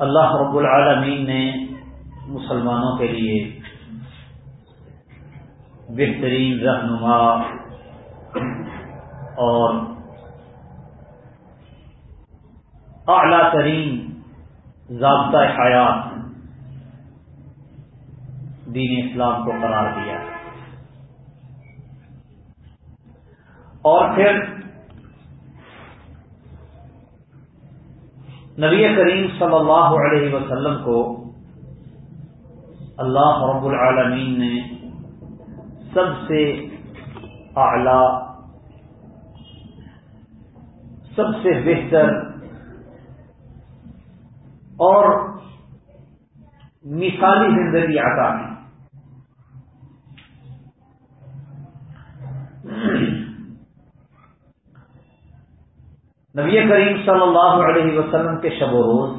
اللہ رب العالمین نے مسلمانوں کے لیے بہترین رہنما اور اعلی ترین ضابطہ حیات دین اسلام کو قرار دیا اور پھر نبی کریم صلی اللہ علیہ وسلم کو اللہ رب العالمین نے سب سے اعلی، سب سے بہتر اور مثالی زندگی عطا کی۔ نبی کریم صلی اللہ علیہ وسلم کے شب و روز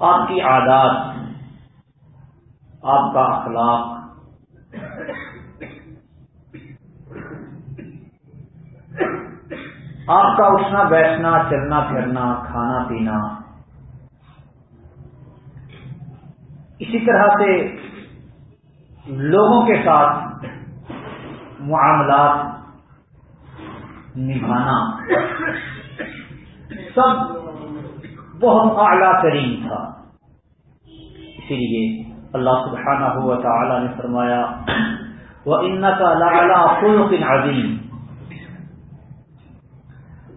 آپ کی عادات، آپ کا اخلاق، آپ کا اٹھنا، بیٹھنا، چلنا، پھرنا، کھانا، پینا، اسی طرح سے لوگوں کے ساتھ معاملات نبھانا۔ سب بہت اعلیٰ ترین تھا۔ اسی لیے اللہ سبحانہ ہوا تعالی نے فرمایا وہ ان کا لالا خلق عظیم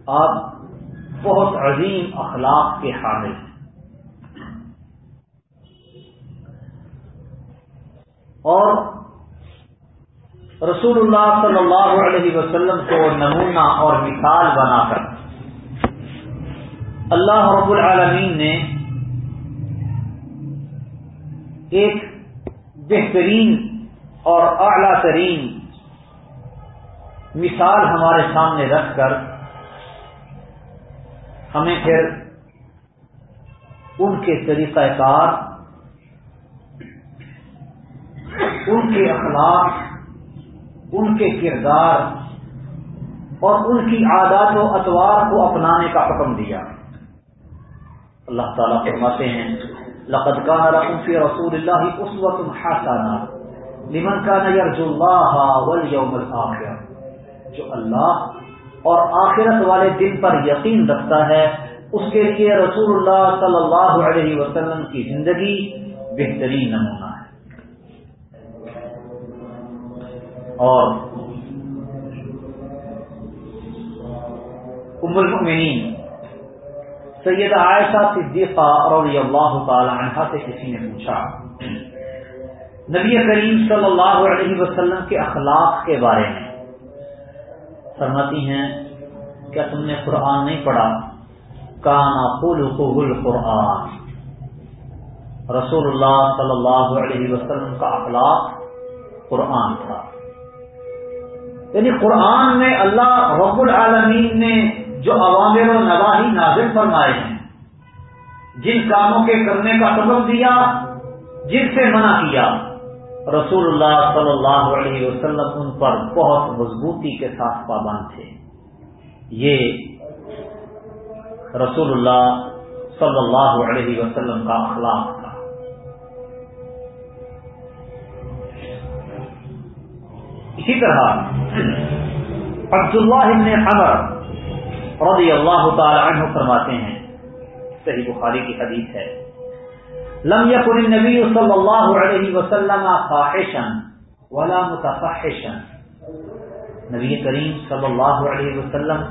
آپ بہت عظیم اخلاق کے حامل اور رسول اللہ صلی اللہ علیہ وسلم کو نمونہ اور مثال بنا کر۔ اللہ رب العالمین نے ایک بہترین اور اعلی ترین مثال ہمارے سامنے رکھ کر ہمیں پھر ان کے طریقہ کار، ان کے اخلاق ان کے کردار اور ان کی عادات و اطوار کو اپنانے کا حکم دیا۔ اللہ تعالیٰ فرماتے ہیں، لقد کا فی رسول اللہ اس وقت حسانہ لمن کا نظر والیوم الاخر۔ جو اللہ اور آخرت والے دن پر یقین رکھتا ہے، اس کے لیے رسول اللہ صلی اللہ علیہ وسلم کی زندگی بہترین نمونہ۔ اور ام المؤمنین۔ سید عائشہ صدیقہ رضی اللہ تعالی عنہ سے کسی نے پوچھا، نبی کریم صلی اللہ علیہ وسلم کے اخلاق کے بارے میں فرماتی ہیں، کیا تم نے قرآن نہیں پڑھا؟ کانا پل قرآن رسول اللہ صلی اللہ علیہ وسلم کا اخلاق قرآن تھا۔ یعنی قرآن میں اللہ رب العالمین نے جو عوامر و نواحی نازل فرمائے ہیں، جن کاموں کے کرنے کا سبب دیا، جن سے منع کیا، رسول اللہ صلی اللہ علیہ وسلم ان پر بہت مضبوطی کے ساتھ پابند تھے۔ یہ رسول اللہ صلی اللہ علیہ وسلم کا اخلاق اسی طرح عبداللہ ابن عمر رضی اللہ تعالی عنہ فرماتے ہیں، صحیح بخاری کی حدیث ہے، لم يكن النبي صلی اللہ علیہ وسلم فاحشا ولا متفحشا۔ نبی کریم صلی اللہ علیہ وسلم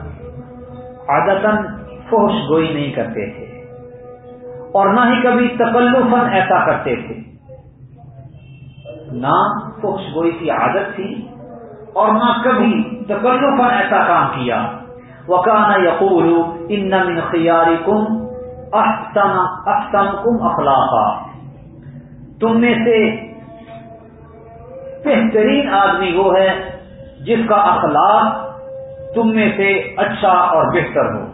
عادتا فحش گوئی نہیں کرتے تھے اور نہ ہی کبھی تکلفا ایسا کرتے تھے۔ نہ فحش گوئی کی عادت تھی اور نہ کبھی تکلو پر ایسا کام کیا۔ وکانا یقول ان من خیاری کم احسن کم اخلاقا تم میں سے بہترین آدمی وہ ہے جس کا اخلاق تم میں سے اچھا اور بہتر ہو۔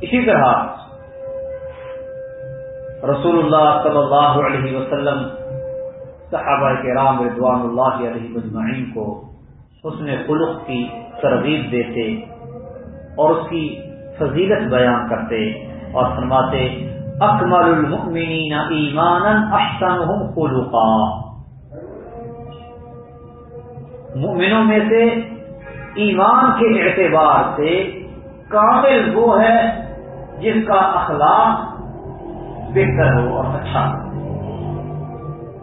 اسی طرح رسول اللہ صلی اللہ علیہ وسلم صحابہ کے رام رضوان اللہ علیہ مجمعین کو حسن خلق کی ترغیب دیتے اور اس کی فضیلت بیان کرتے اور فرماتے، اکمل المؤمنین ایمانا احسنهم خلقا۔ مؤمنوں میں سے ایمان کے اعتبار سے کامل وہ ہے جس کا اخلاق بہتر ہو اور اچھا ہو۔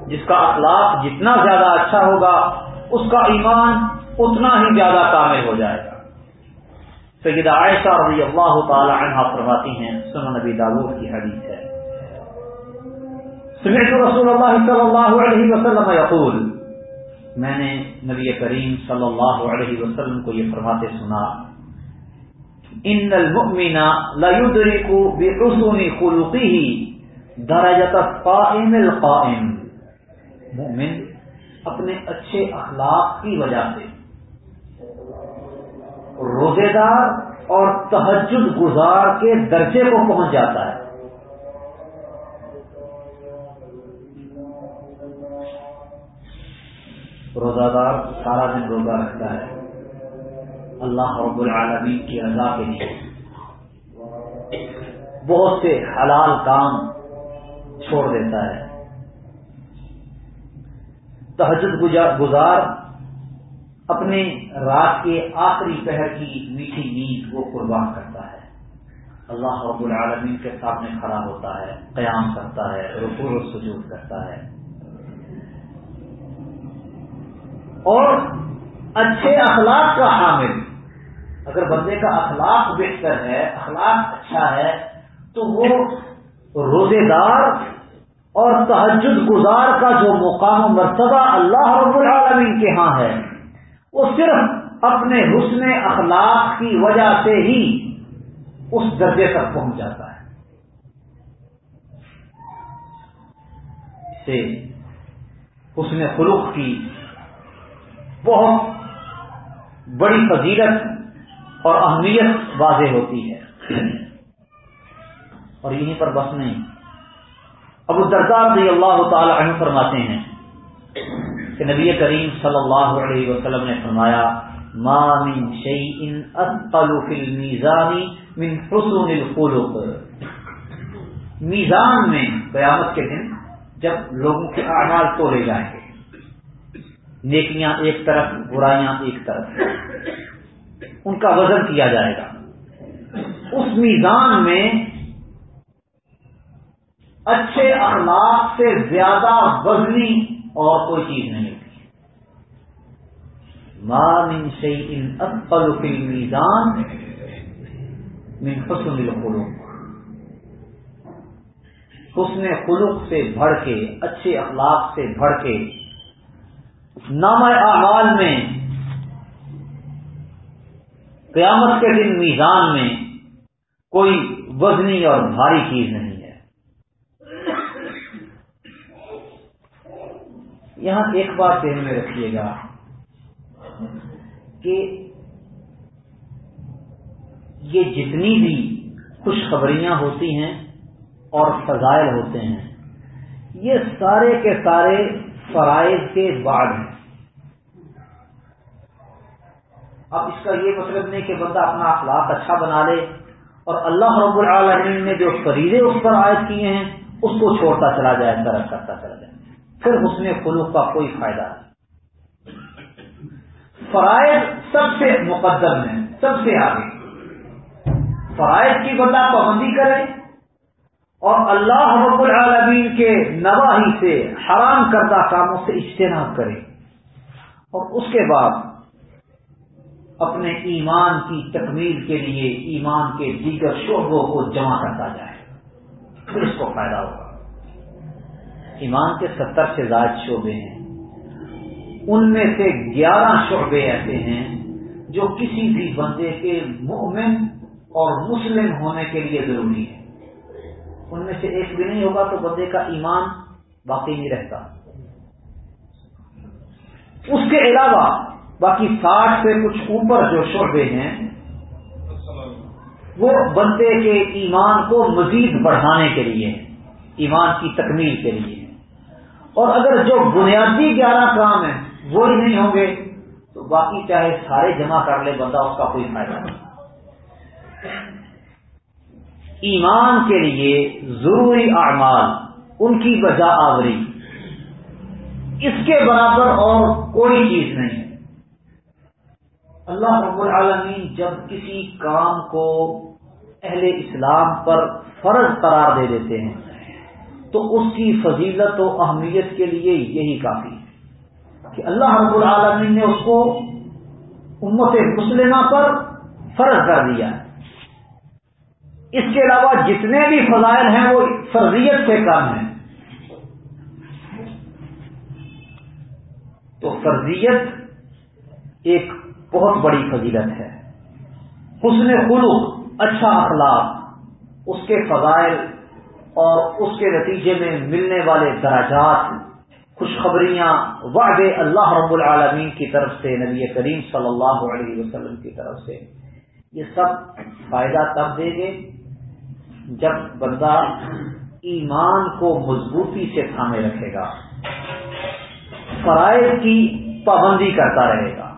جس کا اخلاق جتنا زیادہ اچھا ہوگا، اس کا ایمان اتنا ہی زیادہ کامل ہو جائے گا۔ سید عائشہ رضی اللہ تعالی عنہ فرماتی ہیں، سنن نبی داود کی حدیث ہے۔ سمعت رسول اللہ صلی اللہ علیہ وسلم یقول، میں نے نبی کریم صلی اللہ علیہ وسلم کو یہ فرماتے سنا، ان المؤمن لا يدرك بحسن خلقه درجه القائم القائم. مؤمن اپنے اچھے اخلاق کی وجہ سے روزے دار اور تحجد گزار کے درجے کو پہنچ جاتا ہے۔ روزہ دار سارا دن روزہ رکھتا ہے۔ اللہ رب العالمین کی رضا کے لیے۔ بہت سے حلال کام چھوڑ دیتا ہے۔ تحجد گزار اپنے رات کے آخری پہر کی میٹھی نیند وہ قربان کرتا ہے۔ اللہ رب العالمین کے سامنے کھڑا ہوتا ہے، قیام کرتا ہے رکور و سجود کرتا ہے۔ اور اچھے اخلاق کا حامل۔ اگر بندے کا اخلاق بہتر ہے، اخلاق اچھا ہے، تو وہ روزے دار اور تحجد گزار کا جو مقام و مرتبہ اللہ رب العالمین کے ہاں ہے، وہ صرف اپنے حسن اخلاق کی وجہ سے ہی اس درجے تک پہنچ جاتا ہے۔ سے حسن خلق کی بہت بڑی فضیلت اور اہمیت واضح ہوتی ہے۔ اور یہیں پر بس نہیں۔ ابو درکار رضی اللہ تعالی عنہ فرماتے ہیں کہ نبی کریم صلی اللہ علیہ وسلم نے فرمایا، ما من شيء اثقل في الميزان من حسن الخلق. میزان میں قیامت کے دن جب لوگوں کے اعمال تولے جائیں گے۔ نیکیاں ایک طرف، برائیاں ایک طرف۔ ان کا وزن کیا جائے گا۔ اس میزان میں اچھے اخلاق سے زیادہ وزنی اور کوئی چیز نہیں ہوتی۔ من شيء اثقل في الميزان من حسن الخلق۔ حسن خلق سے بڑھ کے، اچھے اخلاق سے بڑھ کے نام اعمال میں، قیامت کے دن میزان میں کوئی وزنی اور بھاری چیز نہیں۔ یہاں ایک بات ذہن میں رکھیے گا کہ یہ جتنی بھی خوشخبریاں ہوتی ہیں اور فضائل ہوتے ہیں، یہ سارے کے سارے فرائض کے بعد ہیں۔ اب اس کا یہ مطلب نہیں کہ بندہ اپنا اخلاق اچھا بنا لے اور اللہ رب العالمین نے جو فریضے اس پر عائد کیے ہیں، اس کو چھوڑتا چلا جائے ترق کرتا چلا جائے۔ پھر اس میں خلوق کا کوئی فائدہ نہیں۔ فرائض سب سے مقدم ہے سب سے آگے۔ فرائض کی بندہ پابندی کرے اور اللہ رب العالمین کے نواحی سے حرام کردہ کاموں سے اجتناب کرے اور اس کے بعد اپنے ایمان کی تکمیل کے لیے ایمان کے دیگر شعبوں کو جمع کرتا جائے۔ پھر اس کو فائدہ ہوگا۔ ایمان کے ستر سے زائد شعبے ہیں۔ ان میں سے گیارہ شعبے ایسے ہیں جو کسی بھی بندے کے مومن اور مسلم ہونے کے لیے ضروری ہے ان میں سے ایک بھی نہیں ہوگا تو بندے کا ایمان باقی نہیں رہتا۔ اس کے علاوہ باقی ساٹھ سے کچھ اوپر جو شعبے ہیں، وہ بندے کے ایمان کو مزید بڑھانے کے لیے، ایمان کی تکمیل کے لیے۔ اور اگر جو بنیادی گیارہ کام ہیں، وہ ہی نہیں ہوں گے، تو باقی چاہے سارے جمع کر لے، بندہ اس کا کوئی فائدہ نہیں۔ ایمان کے لیے ضروری اعمال، ان کی وجہ آوری۔ اس کے برابر اور کوئی چیز نہیں۔ ہے اللہ رب العالمین جب کسی کام کو اہل اسلام پر فرض قرار دے دیتے ہیں تو اس کی فضیلت و اہمیت کے لیے یہی کافی ہے کہ اللہ رب العالمین نے اس کو امت مسلمہ پر فرض کر دیا ہے۔ اس کے علاوہ جتنے بھی فضائل ہیں وہ فرضیت سے کم ہیں۔ تو فرضیت ایک بہت بڑی فضیلت ہے۔ حسن خلوق اچھا اخلاق، اس کے فضائل اور اس کے نتیجے میں ملنے والے دراجات خوشخبریاں وعدے اللہ رب العالمین کی طرف سے، نبی کریم صلی اللہ علیہ وسلم کی طرف سے۔ یہ سب فائدہ تب دے گے جب بندہ ایمان کو مضبوطی سے تھامے رکھے گا۔ فرائض کی پابندی کرتا رہے گا۔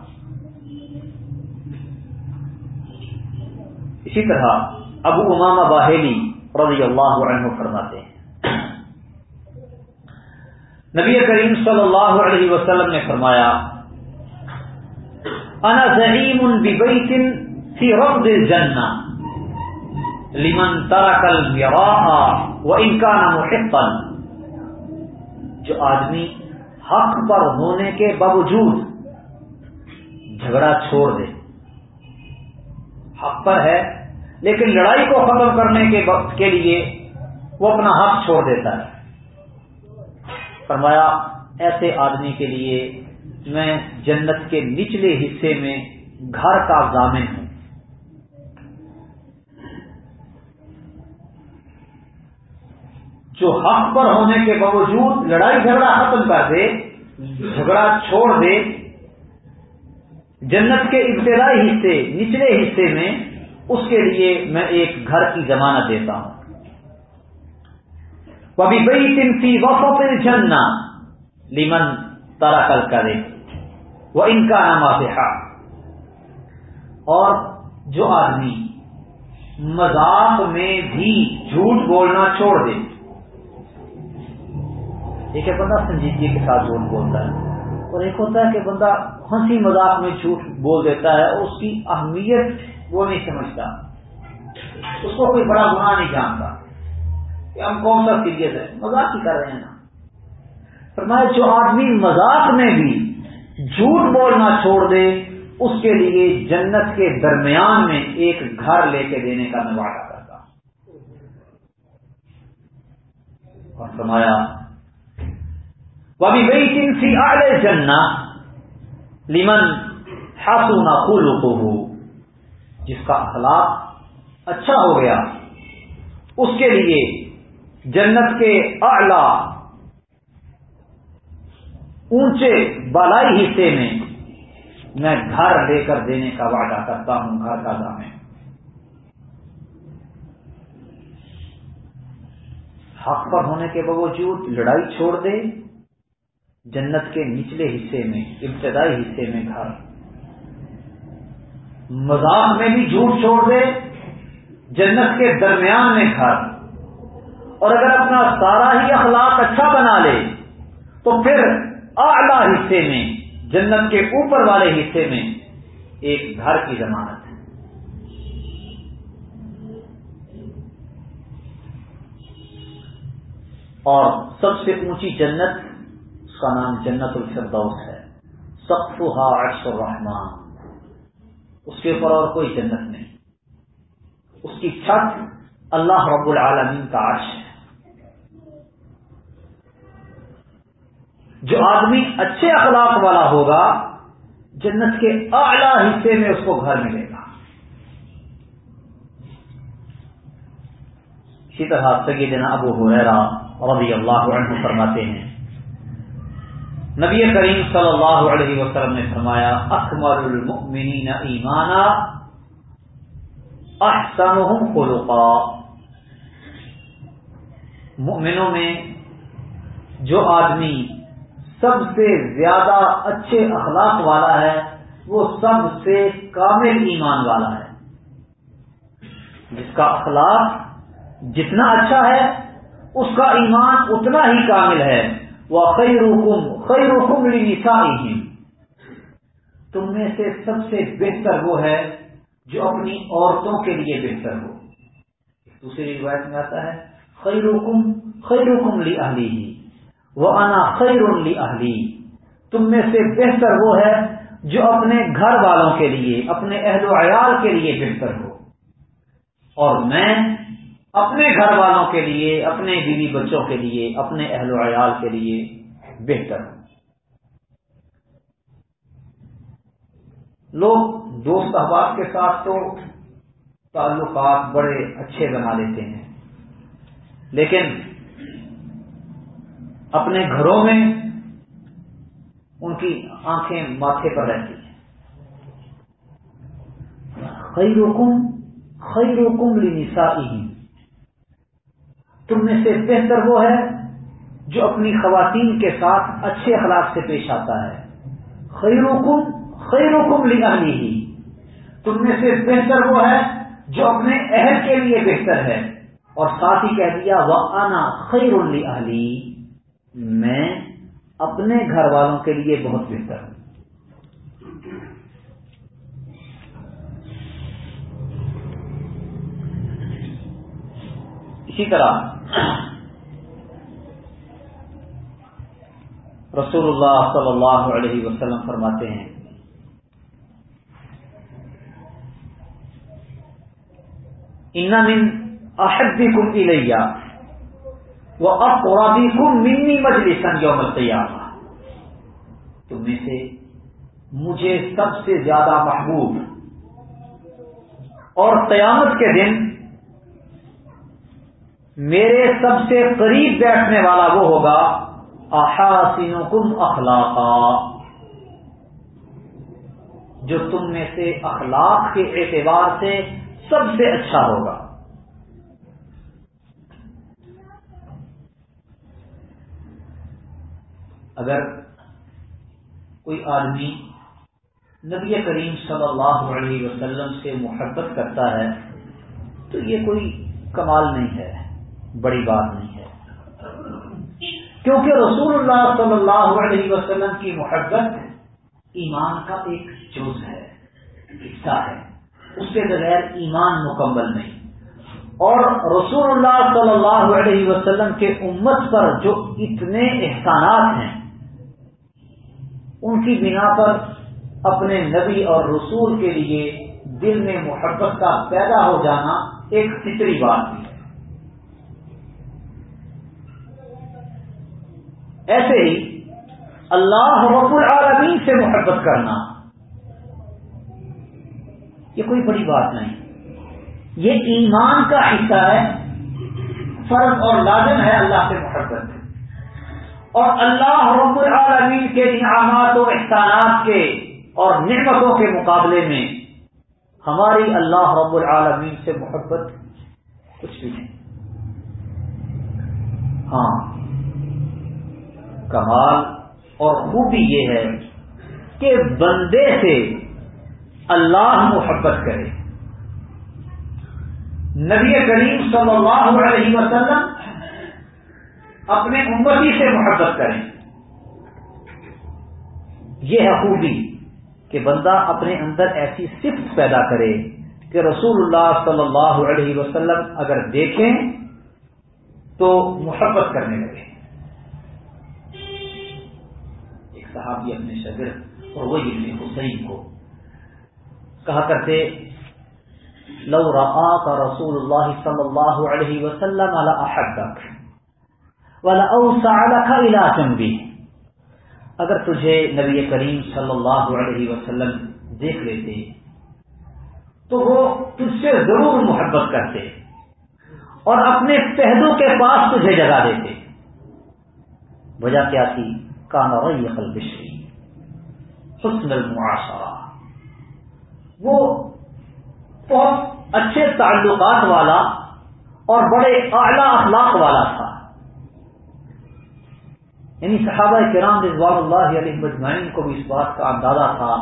اسی طرح ابو امامہ باہلی رضی اللہ عنہ فرماتے ہیں۔ نبی کریم صلی اللہ علیہ وسلم نے فرمایا، انا زعیم ببیت فی رفض الجنہ، لمن ترک و انکان محقا. جو آدمی حق پر ہونے کے باوجود جھگڑا چھوڑ دے، حق پر ہے لیکن لڑائی کو ختم کرنے کے وقت کے لیے وہ اپنا حق چھوڑ دیتا ہے۔ فرمایا، ایسے آدمی کے لیے میں جنت کے نچلے حصے میں گھر کا ضامن ہوں۔ جو حق پر ہونے کے باوجود لڑائی جھگڑا ختم کر دے، جھگڑا چھوڑ دے، جنت کے ابتدائی حصے، نچلے حصے میں اس کے لیے میں ایک گھر کی ضمانت دیتا ہوں۔ کبھی بئی تمسی وفت جننا لیمن تارا کل کرے وہ ان کا نام اور جو آدمی مذاق میں بھی جھوٹ بولنا چھوڑ دے، ایک ہے بندہ سنجیدگی کے ساتھ جھوٹ بولتا ہے، اور ایک ہوتا ہے کہ بندہ ہنسی مذاق میں جھوٹ بول دیتا ہے اور اس کی اہمیت وہ نہیں سمجھتا۔ اس کو کوئی بڑا گناہ نہیں جانتا کہ ہم کون سا سیریس ہے مذاق ہی کر رہے ہیں نا۔ فرمایا، جو آدمی مذاق میں بھی جھوٹ بولنا چھوڑ دے، اس کے لیے جنت کے درمیان میں ایک گھر لے کے دینے کا میں وعدہ کرتا۔ اور فرمایا وبی گئی تین سی آلے جننا لیمن ہاسو نہ جس کا اخلاق اچھا ہو گیا، اس کے لیے جنت کے اعلی اونچے بالائی حصے میں میں گھر لے کر دینے کا وعدہ کرتا ہوں، گھر کا دام حق پر ہونے کے باوجود لڑائی چھوڑ دے، جنت کے نچلے حصے میں، ابتدائی حصے میں گھر۔ مذاق میں بھی جھوٹ چھوڑ دے، جنت کے درمیان میں گھر اور اگر اپنا سارا ہی اخلاق اچھا بنا لے، تو پھر اعلی حصے میں، جنت کے اوپر والے حصے میں ایک گھر کی ضمانت ہے۔ اور سب سے اونچی جنت، اس کا نام جنت الفردوس ہے۔ سقفها عرش الرحمان اس کے اوپر اور کوئی جنت نہیں۔ اس کی چھت اللہ رب العالمین کا عرش ہے۔ جو آدمی اچھے اخلاق والا ہوگا، جنت کے اعلی حصے میں اس کو گھر ملے گا۔ اسی طرح سیدنا ابو حریرہ رضی اللہ عنہ فرماتے ہیں نبی کریم صلی اللہ علیہ وسلم نے فرمایا اکمر المؤمنین ایمانا احسنهم خلقا. مؤمنوں میں جو آدمی سب سے زیادہ اچھے اخلاق والا ہے، وہ سب سے کامل ایمان والا ہے۔ جس کا اخلاق جتنا اچھا ہے، اس کا ایمان اتنا ہی کامل ہے۔ وہ خیر حکم خیر تم میں سے سب سے بہتر وہ ہے جو اپنی عورتوں کے لیے بہتر ہو۔ دوسری روایت میں آتا ہے خیر حکم خیر حکم لی اہلی وہ آنا خیر لی اہلی تم میں سے بہتر وہ ہے جو اپنے گھر والوں کے لیے، اپنے اہل و عیال کے لیے بہتر ہو۔ اور میں اپنے گھر والوں کے لیے، اپنے بیوی بچوں کے لیے، اپنے اہل و عیال کے لیے بہتر۔ ہوں لوگ دوست احباب کے ساتھ تو تعلقات بڑے اچھے بنا لیتے ہیں، لیکن اپنے گھروں میں ان کی آنکھیں ماتھے پر رہتی ہیں۔ خیر حکم خیر حکم لنسا تم میں سے بہتر وہ ہے جو اپنی خواتین کے ساتھ اچھے اخلاق سے پیش آتا ہے۔ خیر حکم خیر ہی تم میں سے بہتر وہ ہے جو اپنے اہل کے لیے بہتر ہے۔ اور ساتھ ہی کہہ دیا وہ آنا خیر اہلی میں اپنے گھر والوں کے لیے بہت بہتر ہوں۔ اسی طرح رسول اللہ صلی اللہ علیہ وسلم فرماتے ہیں، ان من احدکم الیہ وہ منی مجلس یوم القیامہ. تم میں سے مجھے سب سے زیادہ محبوب اور قیامت کے دن میرے سب سے قریب بیٹھنے والا وہ ہوگا احاسین کم اخلاقا، جو تم میں سے اخلاق کے اعتبار سے سب سے اچھا ہوگا۔ اگر کوئی آدمی نبی کریم صلی اللہ علیہ وسلم سے محبت کرتا ہے تو یہ کوئی کمال نہیں ہے۔ بڑی بات نہیں ہے۔ کیونکہ رسول اللہ صلی اللہ علیہ وسلم کی محبت ایمان کا ایک جز ہے، حصہ ہے۔ اس کے بغیر ایمان مکمل نہیں۔ اور رسول اللہ صلی اللہ علیہ وسلم کے امت پر جو اتنے احسانات ہیں، ان کی بنا پر اپنے نبی اور رسول کے لیے دل میں محبت کا پیدا ہو جانا ایک فطری بات بھی ایسے ہی اللہ رب العالمین سے محبت کرنا یہ کوئی بڑی بات نہیں۔ یہ ایمان کا حصہ ہے، فرض اور لازم ہے اللہ سے محبت۔ اور اللہ رب العالمین کے انعامات و احسانات کے اور نعمتوں کے مقابلے میں ہماری اللہ رب العالمین سے محبت کچھ بھی نہیں۔ ہاں۔ کمال اور خوبی یہ ہے کہ بندے سے اللہ محبت کرے۔ نبی کریم صلی اللہ علیہ وسلم اپنے امتی سے محبت کریں۔ یہ ہے خوبی کہ بندہ اپنے اندر ایسی صفت پیدا کرے کہ رسول اللہ صلی اللہ علیہ وسلم اگر دیکھیں تو محبت کرنے لگے۔ صحابی اپنے شگر اور وہی ابن حسین کو کہا کرتے، لو رقا رسول اللہ صلی اللہ علیہ وسلم احدک علاقہ بھی اگر تجھے نبی کریم صلی اللہ علیہ وسلم دیکھ لیتے، تو وہ تجھ سے ضرور محبت کرتے اور اپنے پہلو کے پاس تجھے جگہ دیتے۔ وجہ کیا تھی؟ کانا بشری حسن المعاشرہ. وہ بہت اچھے تعلقات والا اور بڑے اعلی اخلاق والا تھا. یعنی صحابہ کرام رضوان اللہ علیہ مجمعین کو بھی اس بات کا اندازہ تھا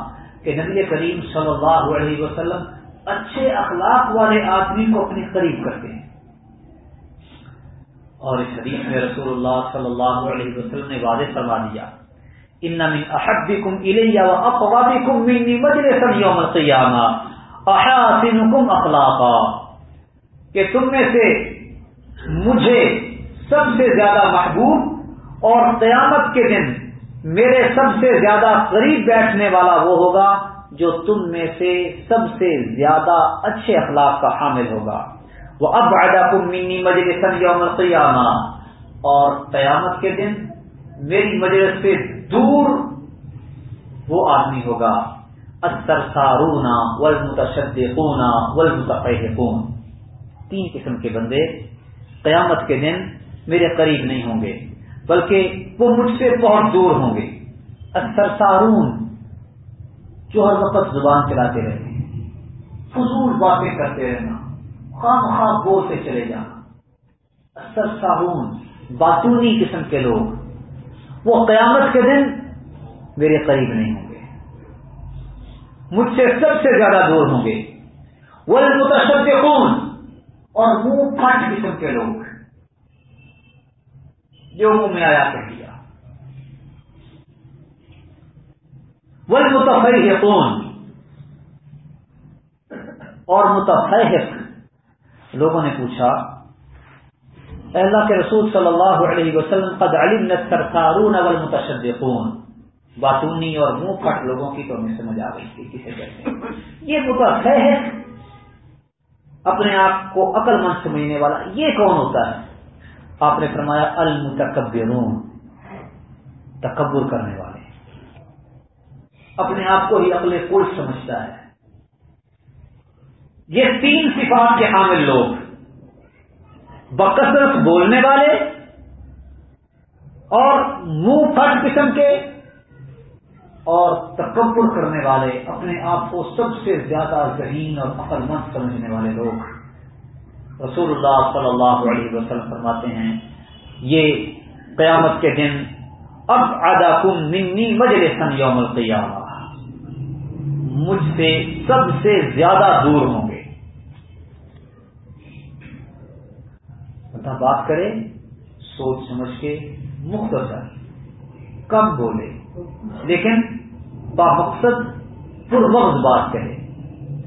کہ نبی کریم صلی اللہ علیہ وسلم اچھے اخلاق والے آدمی کو اپنے قریب کرتے ہیں. اور اس حدیث میں رسول اللہ صلی اللہ علیہ وسلم نے واضح فرما دیا، ان من احبکم الیہ و اقوابکم منی مجلسا یوم القیامہ، احاسنکم اخلاقا. کہ تم میں سے مجھے سب سے زیادہ محبوب اور قیامت کے دن میرے سب سے زیادہ قریب بیٹھنے والا وہ ہوگا جو تم میں سے سب سے زیادہ اچھے اخلاق کا حامل ہوگا۔ وہ اب آئدہ کم منی مجلس یوم القیامہ اور قیامت کے دن میری مجلس سے دور وہ آدمی ہوگا۔ استر سارونا ول متشدنا تین قسم کے بندے قیامت کے دن میرے قریب نہیں ہوں گے، بلکہ وہ مجھ سے بہت دور ہوں گے۔ اکثر سارون جو ہر وقت زبان چلاتے رہتے ہیں، فضول باتیں کرتے رہنا۔ خام خواہ بولتے چلے جانا۔ اکثر سارون باتونی قسم کے لوگ۔ وہ قیامت کے دن میرے قریب نہیں ہوں گے۔ مجھ سے سب سے زیادہ دور ہوں گے۔ وہ متشدقون اور منہ پھٹ قسم کے لوگ۔ جو منہ میں آیا کر دیا۔ وہ متفق کون اور متفق لوگوں نے پوچھا اللہ کے رسول صلی اللہ علیہ وسلم، قد علم سرکارون اول متشدقون باتونی اور منہ پھٹ لوگوں کی تو ہمیں سمجھ آ گئی تھی کسے کہتے ہیں یہ متفق اپنے آپ کو عقل مند سمجھنے والا یہ کون ہوتا ہے؟ آپ نے فرمایا، المتکبرون، تکبر کرنے والے۔ اپنے آپ کو ہی عقل کل سمجھتا ہے۔ یہ تین صفات کے حامل لوگ بکثرت بولنے والے اور منہ پھٹ قسم کے اور تکبر کرنے والے، اپنے آپ کو سب سے زیادہ ذہین اور عقل مند سمجھنے والے لوگ۔ رسول اللہ صلی اللہ علیہ وسلم فرماتے ہیں، یہ قیامت کے دن اب ادا کم منی مجل سن یوم القیامہ۔ مجھ سے سب سے زیادہ دور ہوں گے۔ مطلب بات کرے، سوچ سمجھ کے مختصر کم بولے، لیکن با مقصد پر وقت بات کرے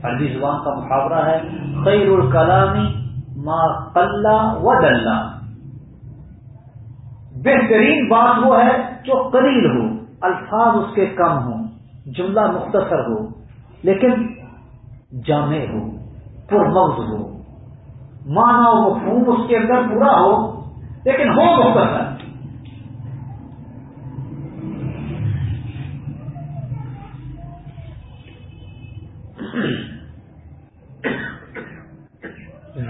عربی زبان کا محاورہ ہے، خیر الکلامی ما قلہ و ڈلہ بہترین بات وہ ہے جو قلیل ہو، الفاظ اس کے کم ہوں، جملہ مختصر ہو، لیکن جامع ہو، پرمغز ہو۔ مانا و مفہوم اس کے اندر پورا ہو، لیکن ہو مختصر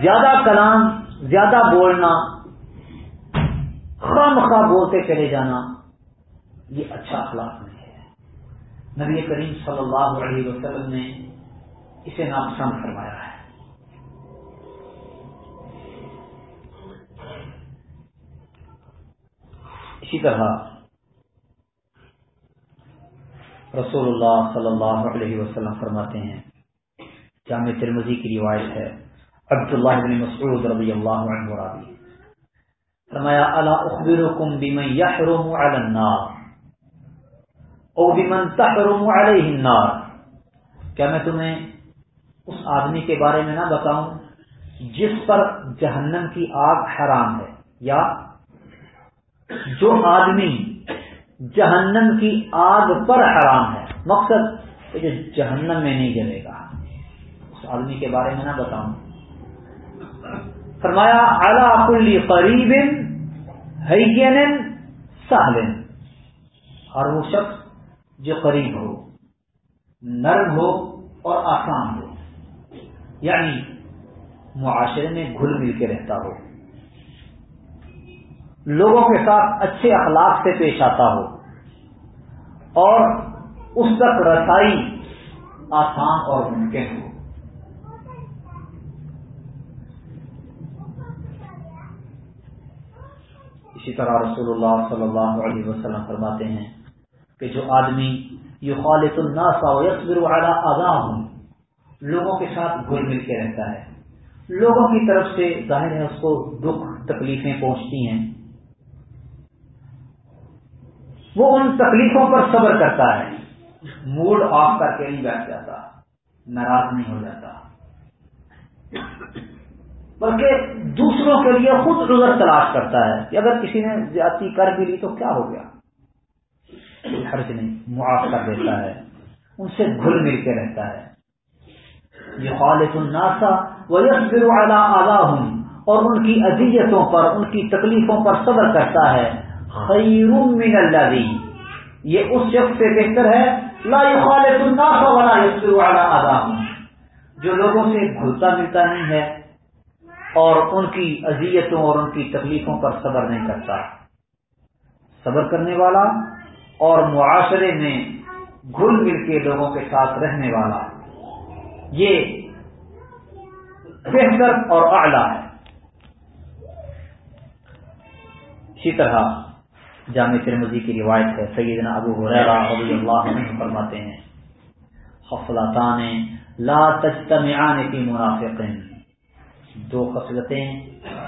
زیادہ کلام، زیادہ بولنا خام خواہ بولتے چلے جانا، یہ اچھا اخلاق نہیں ہے۔ نبی کریم صلی اللہ علیہ وسلم نے اسے ناپسند فرمایا ہے۔ اسی طرح رسول اللہ صلی اللہ علیہ وسلم فرماتے ہیں، جامع ترمزی کی روایت ہے، عبداللہ بن مسعود رضی اللہ عنہ راضی فرمایا، الا اخبرکم بمن يحرم على النار؟ او بمن تحرم عليه النار؟ کیا میں تمہیں اس آدمی کے بارے میں نہ بتاؤں جس پر جہنم کی آگ حرام ہے یا جو آدمی جہنم کی آگ پر حرام ہے، مقصد جو جہنم میں نہیں جلے گا۔ اس آدمی کے بارے میں نہ بتاؤں۔ فرمایا اعلی کلی قریب سہلن اور وہ شخص جو قریب ہو، نرم ہو اور آسان ہو یعنی معاشرے میں گھل مل کے رہتا ہو۔ لوگوں کے ساتھ اچھے اخلاق سے پیش آتا ہو اور اس تک رسائی آسان اور ممکن ہو۔ اسی طرح رسول اللہ صلی اللہ علیہ وسلم فرماتے ہیں کہ جو آدمی یہ خالط الناس و یسبر والا لوگوں کے ساتھ گھل مل کے رہتا ہے۔ لوگوں کی طرف سے ظاہر ہے اس کو دکھ تکلیفیں پہنچتی ہیں۔ وہ ان تکلیفوں پر صبر کرتا ہے۔ موڈ آف کر کے نہیں بیٹھ جاتا، ناراض نہیں ہو جاتا۔ بلکہ دوسروں کے لیے خود نظر تلاش کرتا ہے کہ اگر کسی نے زیادتی کر بھی لی تو کیا ہو گیا؟ کوئی حرج نہیں، معاف کر دیتا ہے، ان سے گھل مل کے رہتا ہے۔ یہ خالص الناسا وہ اعلیٰ اعلیٰ ہوں اور ان کی اذیتوں پر، ان کی تکلیفوں پر صبر کرتا ہے۔ خیر من اللہ یہ اس شخص سے بہتر ہے. لا خالص الناسا ولا یسر اعلیٰ اعلیٰ جو لوگوں سے گھلتا ملتا نہیں ہے اور ان کی اذیتوں اور ان کی تکلیفوں پر صبر نہیں کرتا. صبر کرنے والا اور معاشرے میں گھل مل کے لوگوں کے ساتھ رہنے والا. یہ بہتر اور اعلی ہے. اسی طرح جامع ترمزی کی روایت ہے، سیدنا ابو حریرہ رضی اللہ عنہ فرماتے ہیں خفلاتان لا تجتمعان فی منافقین۔ دو خصلتیں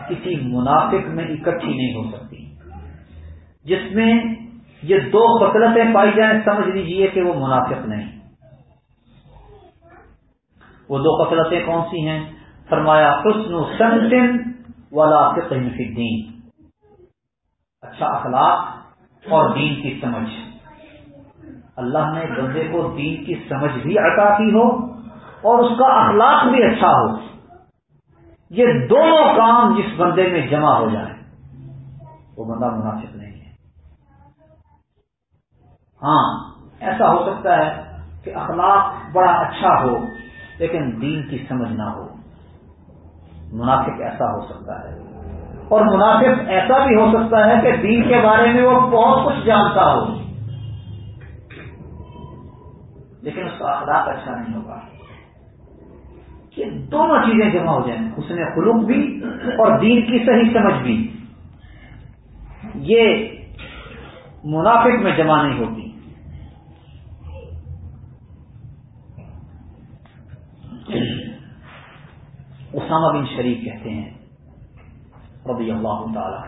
کسی منافق میں اکٹھی نہیں ہو سکتی۔ جس میں یہ دو خصلتیں پائی جائیں، سمجھ لیجیے کہ وہ منافق نہیں۔ وہ دو خصلتیں کون سی ہیں؟ فرمایا، حسن سنتن والا فقہ فی الدین۔ اچھا اخلاق اور دین کی سمجھ۔ اللہ نے بندے کو دین کی سمجھ بھی عطا کی ہو اور اس کا اخلاق بھی اچھا ہو۔ یہ دونوں کام جس بندے میں جمع ہو جائیں، وہ بندہ مناسب نہیں ہے۔ ہاں ایسا ہو سکتا ہے کہ اخلاق بڑا اچھا ہو، لیکن دین کی سمجھ نہ ہو۔ منافق ایسا ہو سکتا ہے۔ اور منافق ایسا بھی ہو سکتا ہے کہ دین کے بارے میں وہ بہت کچھ جانتا ہو۔ لیکن اس کا اخلاق اچھا نہیں ہوگا۔ کہ دونوں چیزیں جمع ہو جائیں۔ اس نے خلوق بھی اور دین کی صحیح سمجھ بھی۔ یہ منافق میں جمع نہیں ہوتی۔ اسامہ بن شریف کہتے ہیں۔ رضی اللہ تعالی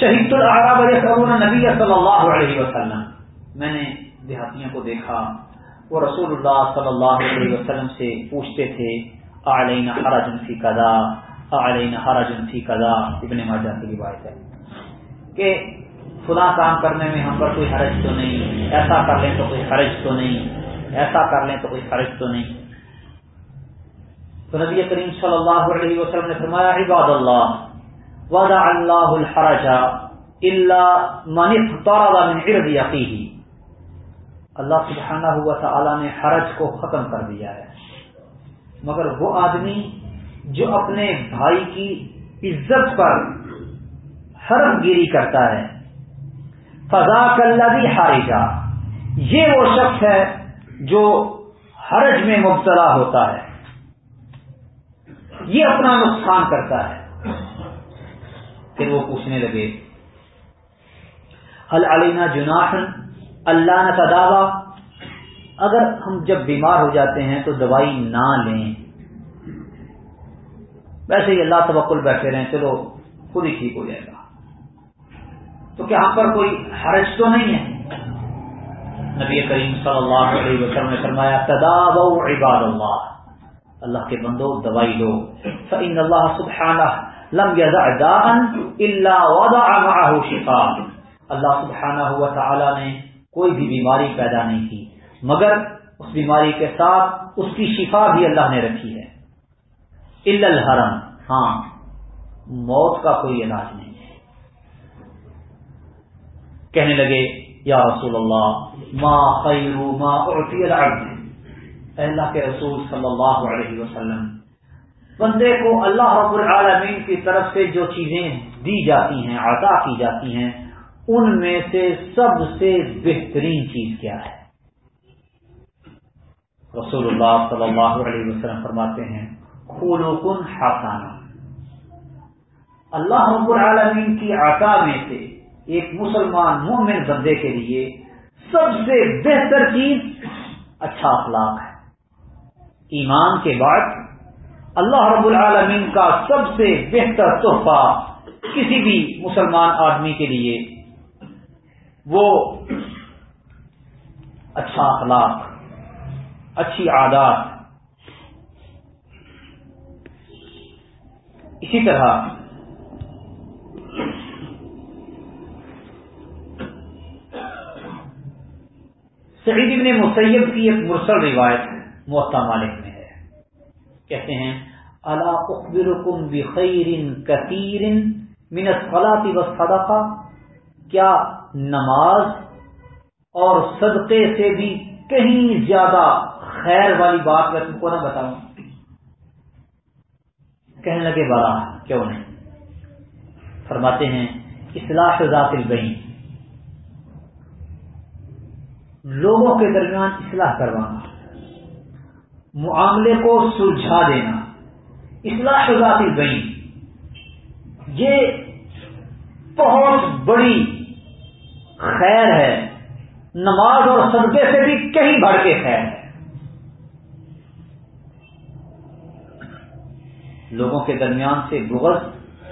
شہید العرب نبی صلی اللہ علیہ وسلم۔ میں نے دیہاتیوں کو دیکھا وہ رسول اللہ صلی اللہ علیہ وسلم سے پوچھتے تھے آلین حرجن فی قدا آلین حرجن فی قدا ابن ماجہ کی روایت ہے کہ فلاں کام کرنے میں ہم پر کوئی حرج تو نہیں، ایسا کر لیں تو کوئی حرج تو نہیں، ایسا کر لیں تو کوئی حرج تو نہیں۔ تو نبی کریم صلی اللہ علیہ وسلم نے فرمایا، عباد اللہ، وضع اللہ الحرج الا من اختار من عرض یقیہ اللہ سبحانہ ہوا تعالی نے حرج کو ختم کر دیا ہے. مگر وہ آدمی جو اپنے بھائی کی عزت پر حرم گیری کرتا ہے فضا کلبی حارجہ یہ وہ شخص ہے جو حرج میں مبتلا ہوتا ہے۔ یہ اپنا نقصان کرتا ہے۔ پھر وہ پوچھنے لگے حل علینا جناحن؟ اللہ نہ تداوا اگر ہم جب بیمار ہو جاتے ہیں تو دوائی نہ لیں۔ ویسے ہی اللہ تبکل بیٹھے رہیں، چلو خود ہی ٹھیک ہو جائے گا۔ تو کیا ہم پر کوئی حرج تو نہیں ہے؟ نبی کریم صلی اللہ علیہ وسلم نے فرمایا تداو عباد اللہ اللہ کے بندو، دوائی لو فإن اللہ سبحانہ لم يدع داء الا وضع معه شفاء۔ اللہ سبحانہ ہوا تعالی نے کوئی بھی بیماری پیدا نہیں کی، مگر اس بیماری کے ساتھ اس کی شفا بھی اللہ نے رکھی ہے۔ الحرم۔ ہاں موت کا کوئی علاج نہیں ہے۔ کہنے لگے، یا رسول اللہ، ما خیر ما اعطی العبد۔ اللہ کے رسول صلی اللہ علیہ وسلم، بندے کو اللہ رب العالمین کی طرف سے جو چیزیں دی جاتی ہیں، عطا کی جاتی ہیں، ان میں سے سب سے بہترین چیز کیا ہے؟ رسول اللہ صلی اللہ علیہ وسلم فرماتے ہیں کھولو کن حسانہ اللہ رب العالمین کی عطا میں سے ایک مسلمان مومن بندے کے لیے سب سے بہتر چیز اچھا اخلاق ہے۔ ایمان کے بعد اللہ رب العالمین کا سب سے بہتر تحفہ کسی بھی مسلمان آدمی کے لیے وہ اچھا اخلاق، اچھی عادات۔ اسی طرح سعید ابن مسیب کی ایک مرسل روایت موتا مالک میں ہے۔ کہتے ہیں اللہ اخبر کم بخیر کثیر منت فلاطی و صدقہ کیا نماز اور صدقے سے بھی کہیں زیادہ خیر والی بات میں تم کو نہ بتاؤں؟ کہنے لگے بڑا کیوں نہیں؟ فرماتے ہیں، اصلاح ذات البین لوگوں کے درمیان اصلاح کروانا۔ معاملے کو سلجھا دینا، اصلاح ذات البین یہ بہت بڑی خیر ہے۔ نماز اور صدقے سے بھی کہیں بڑھ کے خیر ہے۔ لوگوں کے درمیان سے بغض،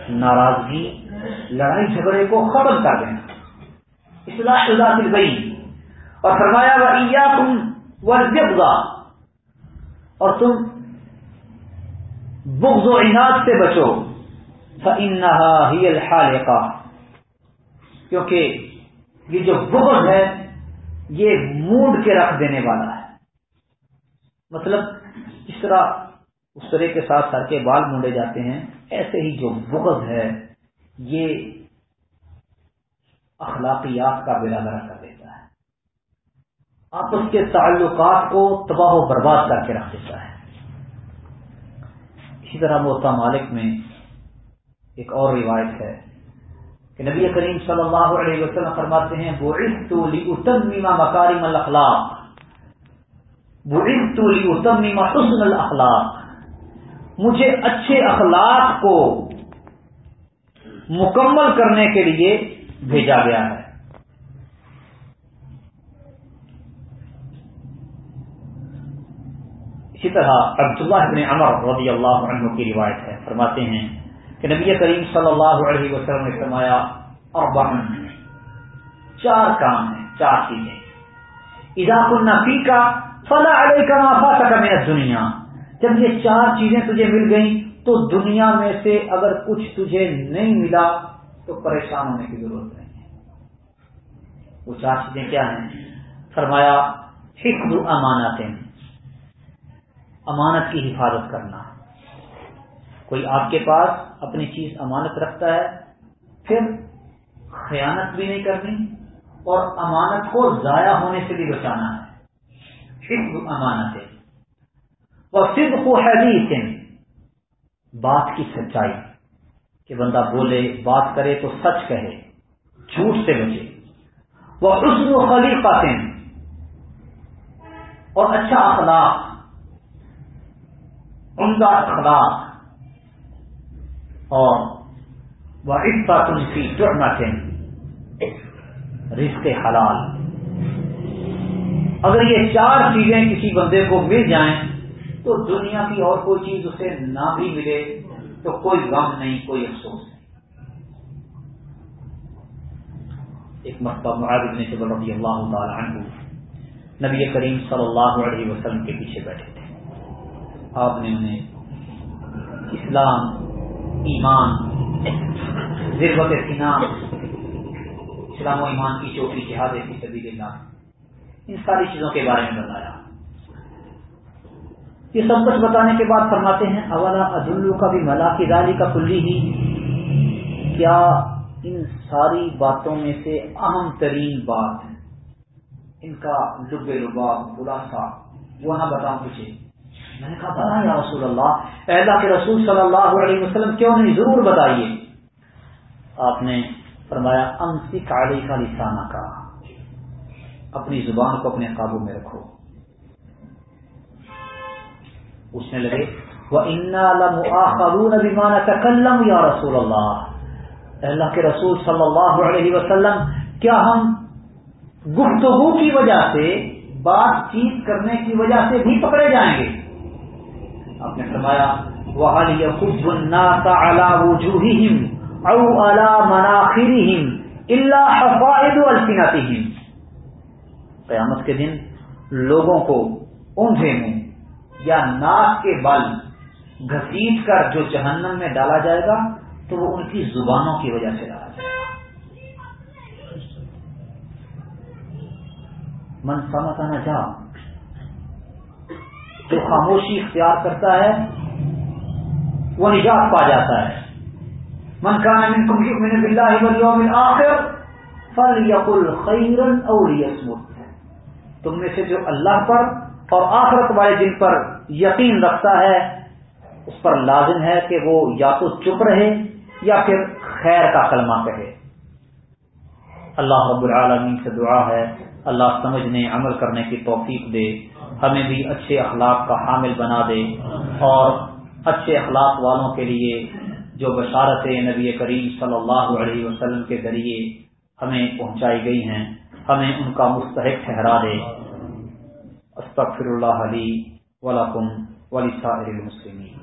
ناراضگی، لڑائی جھگڑے کو ختم کر دینا۔ اصلاح ذات البین اور فرمایا وہ تم وہ اور تم بغض و عناد سے بچو۔ ہی الحال کیونکہ یہ جو بغض ہے، یہ موڈ کے رکھ دینے والا ہے۔ مطلب جس طرح اس طرح کے ساتھ سر کے بال مونڈے جاتے ہیں، ایسے ہی جو بغض ہے، یہ اخلاقیات کا بیڑا گرا کر دیتا ہے۔ آپس کے تعلقات کو تباہ و برباد کر کے رکھ دیتا ہے۔ اسی طرح موتا مالک میں ایک اور روایت ہے کہ نبی کریم صلی اللہ علیہ وسلم فرماتے ہیں مکارم الاخلاق حسن الاخلاق مجھے اچھے اخلاق کو مکمل کرنے کے لیے بھیجا گیا ہے۔ اسی طرح عبداللہ ابن عمر رضی اللہ عنہ کی روایت ہے۔ فرماتے ہیں کہ نبی کریم صلی اللہ علیہ وسلم نے فرمایا اور چار کام ہیں، چار چیزیں۔ اضاف النفی کا فلا علیہ کا معافا تک میرا دنیا جب یہ چار چیزیں تجھے مل گئیں، تو دنیا میں سے اگر کچھ تجھے نہیں ملا، تو پریشان ہونے کی ضرورت نہیں ہے۔ وہ چار چیزیں کیا ہیں؟ فرمایا حکم امانتیں امانت کی حفاظت کرنا۔ کوئی آپ کے پاس اپنی چیز امانت رکھتا ہے، پھر خیانت بھی نہیں کرنی اور امانت کو ضائع ہونے سے بھی بچانا ہے۔ فکر امانت۔ ہے اور صرف کو حدیث۔ بات کی سچائی۔ کہ بندہ بولے، بات کرے تو سچ کہے، جھوٹ سے بچے۔ وہ حسن و خلی پاتے اور اچھا اخلاق۔ عمدہ اخلاق اور وہ اس بات کی جڑنا چاہیے رشتے حلال۔ اگر یہ چار چیزیں کسی بندے کو مل جائیں تو دنیا کی اور کوئی چیز اسے نہ بھی ملے تو کوئی غم نہیں، کوئی افسوس نہیں۔ ایک مرتبہ معاذ نے سے رضی اللہ تعالی عنہ نبی کریم صلی اللہ علیہ وسلم کے پیچھے بیٹھے تھے۔ آپ نے انہیں اسلام، ایمان ضرورت سنام اسلام و ایمان کی چوٹی جہاد کی سبھی اللہ ان ساری چیزوں کے بارے میں بتایا۔ یہ سب کچھ بتانے کے بعد فرماتے ہیں، اولا عدالو کا بھی ملا کی داری کا کلی ہی کیا ان ساری باتوں میں سے اہم ترین بات ان کا لب لبا خلاصہ، وہ نہ بتاؤں مجھے میں نے کہا بنا یا رسول اللہ اللہ کے رسول صلی اللہ علیہ وسلم، کیوں نہیں ضرور بتائیے؟ آپ نے فرمایا امسی کالی کا لسانہ کا اپنی زبان کو اپنے قابو میں رکھو. پوچھنے لگے وہ انانا تکلم یا رسول اللہ اللہ کے رسول صلی اللہ علیہ وسلم، کیا ہم گفتگو کی وجہ سے، بات چیت کرنے کی وجہ سے بھی پکڑے جائیں گے؟ آپ نے فرمایا وہ او الا مناخری اللہ حفاظ الفیناتی قیامت کے دن لوگوں کو اونھے میں یا ناک کے بل گھسیٹ کر جو جہنم میں ڈالا جائے گا، تو وہ ان کی زبانوں کی وجہ سے ڈالا جائے گا۔ من سمت نہ جا جو خاموشی اختیار کرتا ہے، وہ نجات پا جاتا ہے۔ من کا بلّہ آخر فل یقل خیرن اور تم میں سے جو اللہ پر اور آخرت والے دن پر یقین رکھتا ہے، اس پر لازم ہے کہ وہ یا تو چپ رہے یا پھر خیر کا کلمہ کہے۔ اللہ رب العالمین سے دعا ہے، اللہ سمجھنے، عمل کرنے کی توفیق دے۔ ہمیں بھی اچھے اخلاق کا حامل بنا دے اور اچھے اخلاق والوں کے لیے جو بشارت نبی کریم صلی اللہ علیہ وسلم کے ذریعے ہمیں پہنچائی گئی ہیں، ہمیں ان کا مستحق ٹھہرا دے۔ استغفر اللہ علی ولکم ولی المسلمین۔